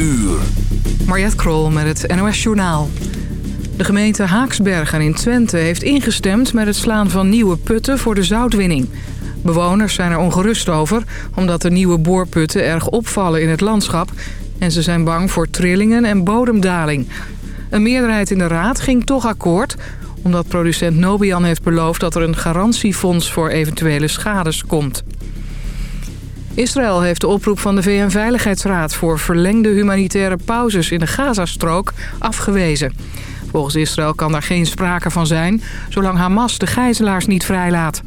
uur. Krol met het NOS Journaal. De gemeente Haaksbergen in Twente heeft ingestemd met het slaan van nieuwe putten voor de zoutwinning. Bewoners zijn er ongerust over, omdat de nieuwe boorputten erg opvallen in het landschap... en ze zijn bang voor trillingen en bodemdaling. Een meerderheid in de raad ging toch akkoord... omdat producent Nobian heeft beloofd dat er een garantiefonds voor eventuele schades komt. Israël heeft de oproep van de VN-veiligheidsraad... voor verlengde humanitaire pauzes in de Gazastrook afgewezen. Volgens Israël kan daar geen sprake van zijn... zolang Hamas de gijzelaars niet vrijlaat.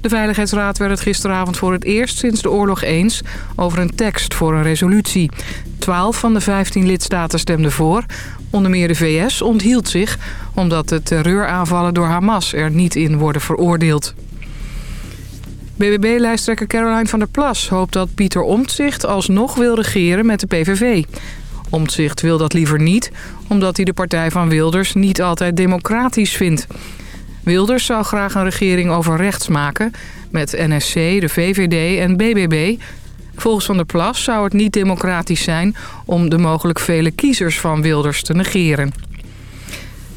De Veiligheidsraad werd het gisteravond voor het eerst sinds de oorlog eens... over een tekst voor een resolutie. Twaalf van de 15 lidstaten stemden voor. Onder meer de VS onthield zich... omdat de terreuraanvallen door Hamas er niet in worden veroordeeld. BBB-lijsttrekker Caroline van der Plas hoopt dat Pieter Omtzigt alsnog wil regeren met de PVV. Omtzigt wil dat liever niet, omdat hij de partij van Wilders niet altijd democratisch vindt. Wilders zou graag een regering over rechts maken... met NSC, de VVD en BBB. Volgens Van der Plas zou het niet democratisch zijn... om de mogelijk vele kiezers van Wilders te negeren.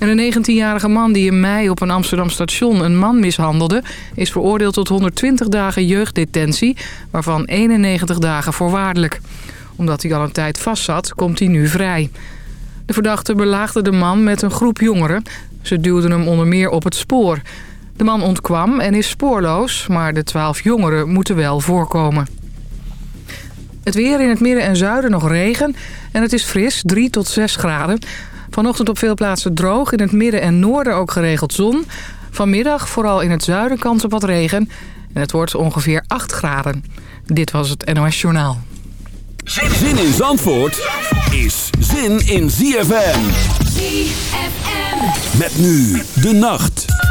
En een 19-jarige man die in mei op een Amsterdam station een man mishandelde... is veroordeeld tot 120 dagen jeugddetentie, waarvan 91 dagen voorwaardelijk. Omdat hij al een tijd vastzat, komt hij nu vrij. De verdachte belaagde de man met een groep jongeren. Ze duwden hem onder meer op het spoor. De man ontkwam en is spoorloos, maar de 12 jongeren moeten wel voorkomen. Het weer in het midden en zuiden nog regen en het is fris, 3 tot 6 graden. Vanochtend op veel plaatsen droog, in het midden en noorden ook geregeld zon. Vanmiddag vooral in het zuiden kans op wat regen. En het wordt ongeveer 8 graden. Dit was het NOS Journaal. Zin in Zandvoort is zin in ZFM. ZFM. Met nu de nacht.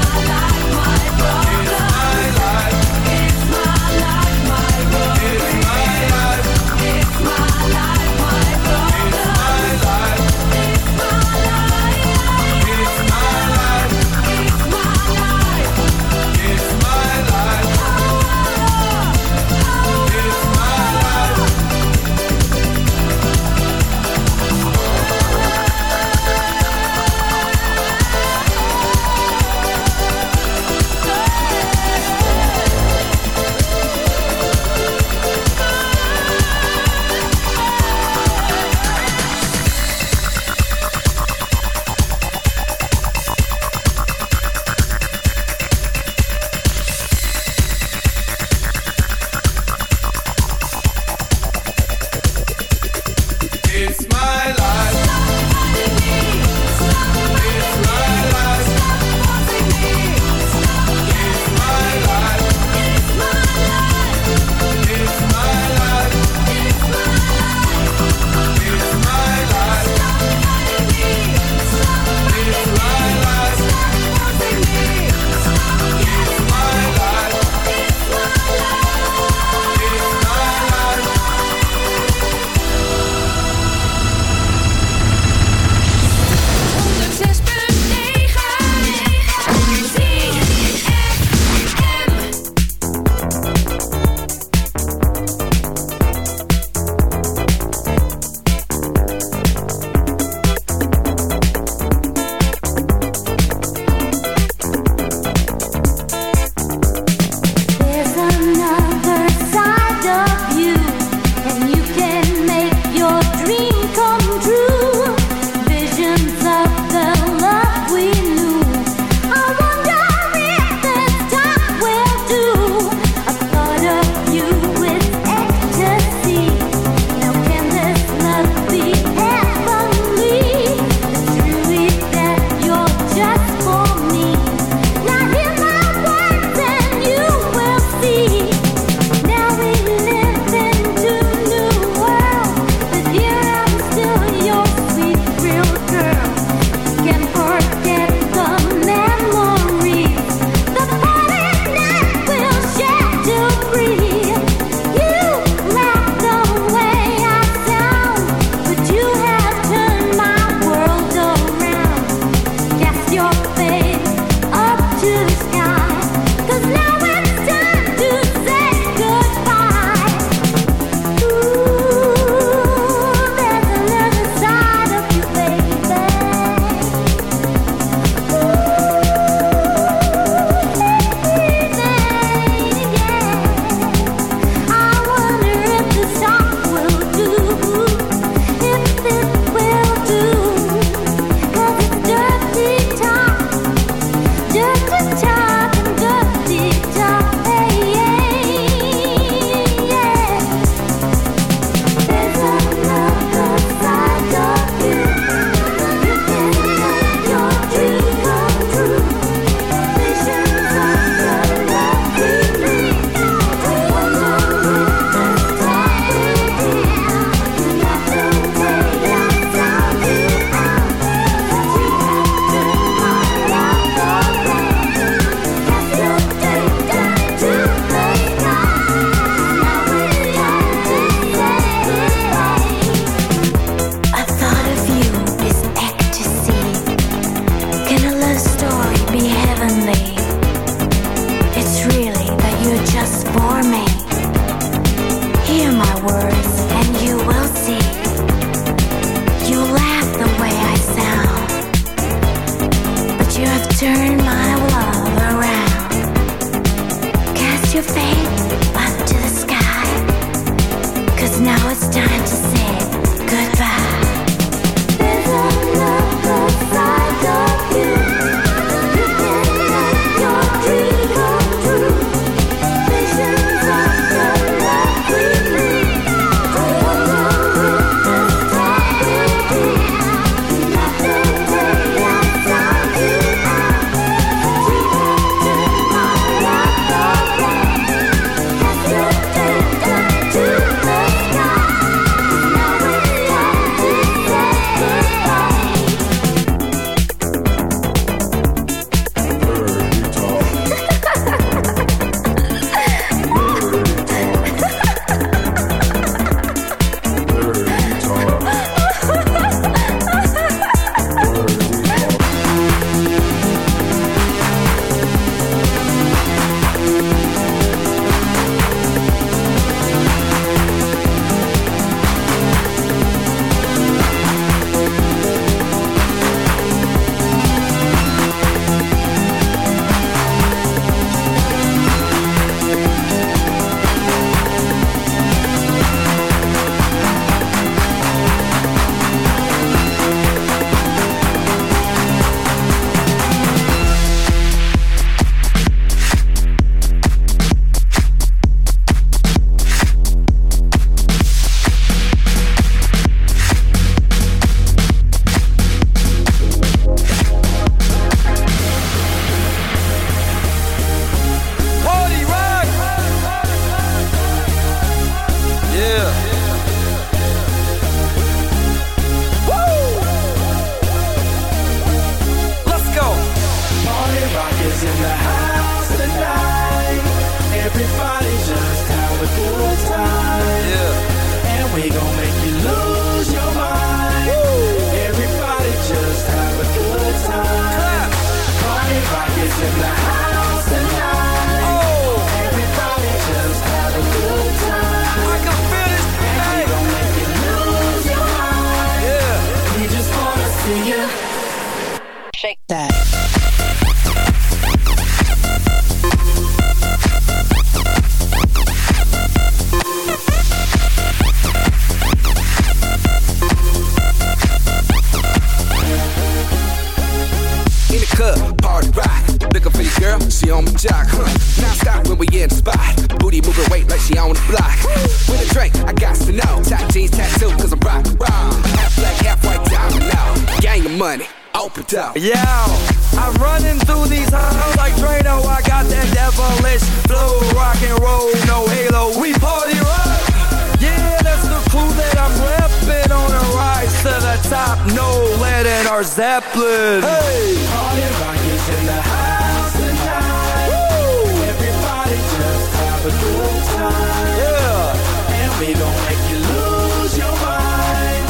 No Nolan and our Zeppelin. Hey! Party rock is in the house tonight. Woo! Everybody just have a good time. Yeah! And we gon' make you lose your mind.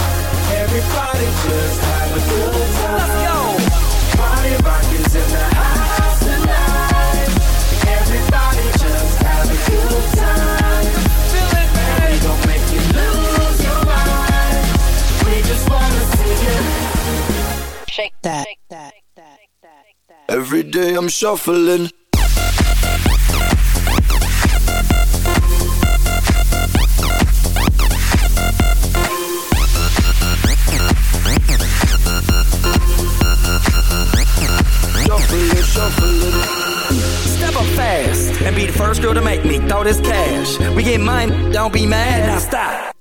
Everybody just have a good time. Let's go! Party rock in the shuffling. Step up fast and be the first girl to make me throw this cash. We get mine, don't be mad. Now stop.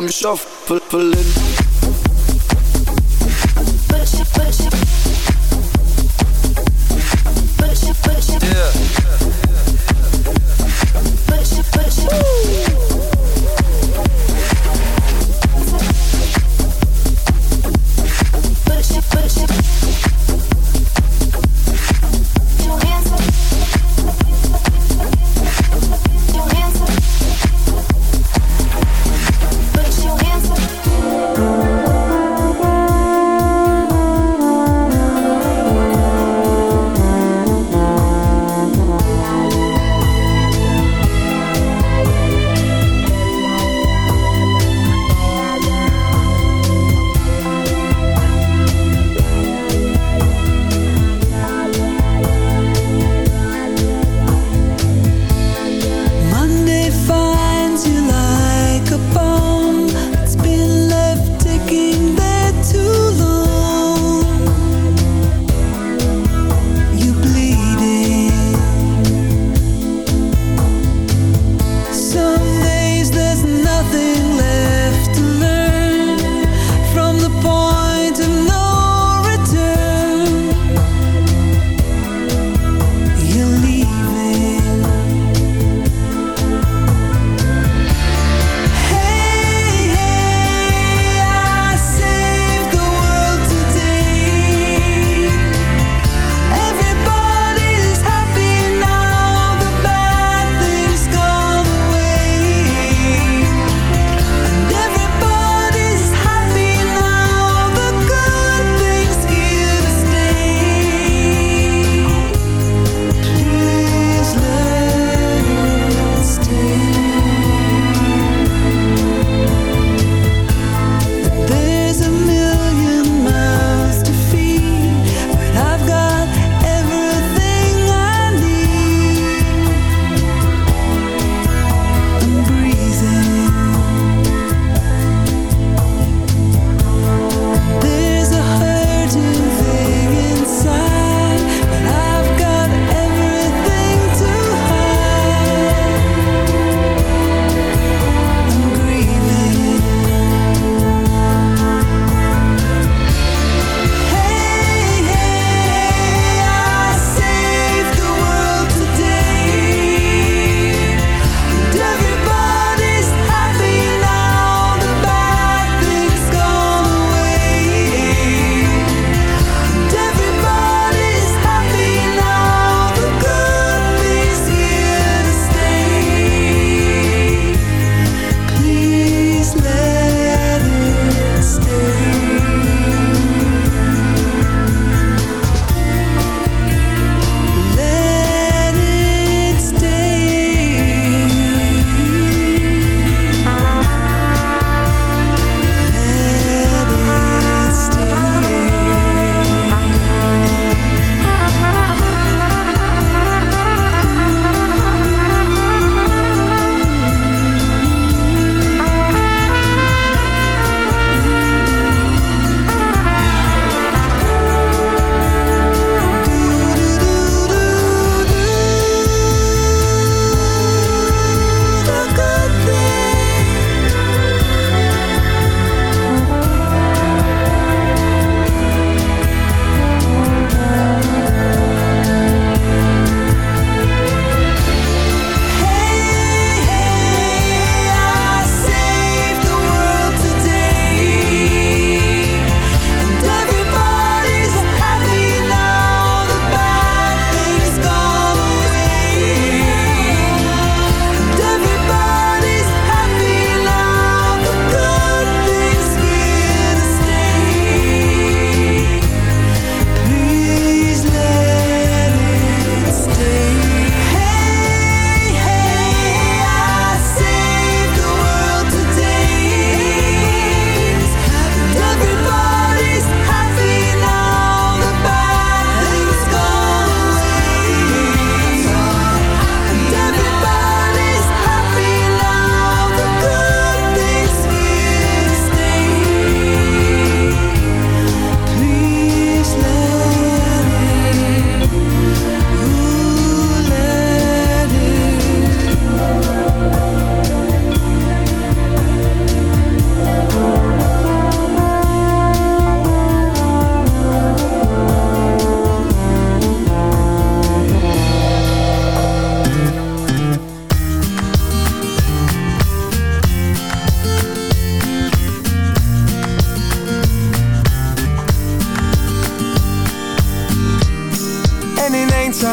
I'm shuffling.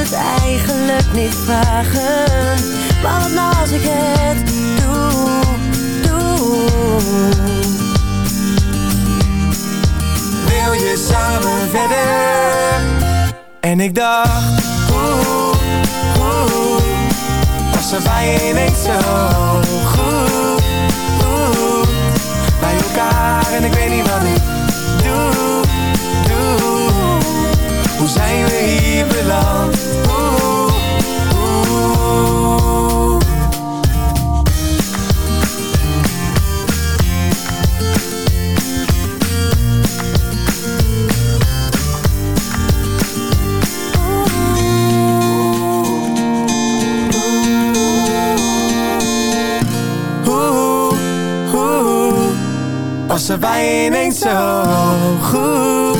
het eigenlijk niet vragen. Maar wat nou als ik het doe, doe. Wil je samen verder? En ik dacht, oeh, oeh Was er bij ineens zo goed, oeh Bij elkaar en ik weet niet wat ik zijn we hier beland? Zo goed,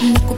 No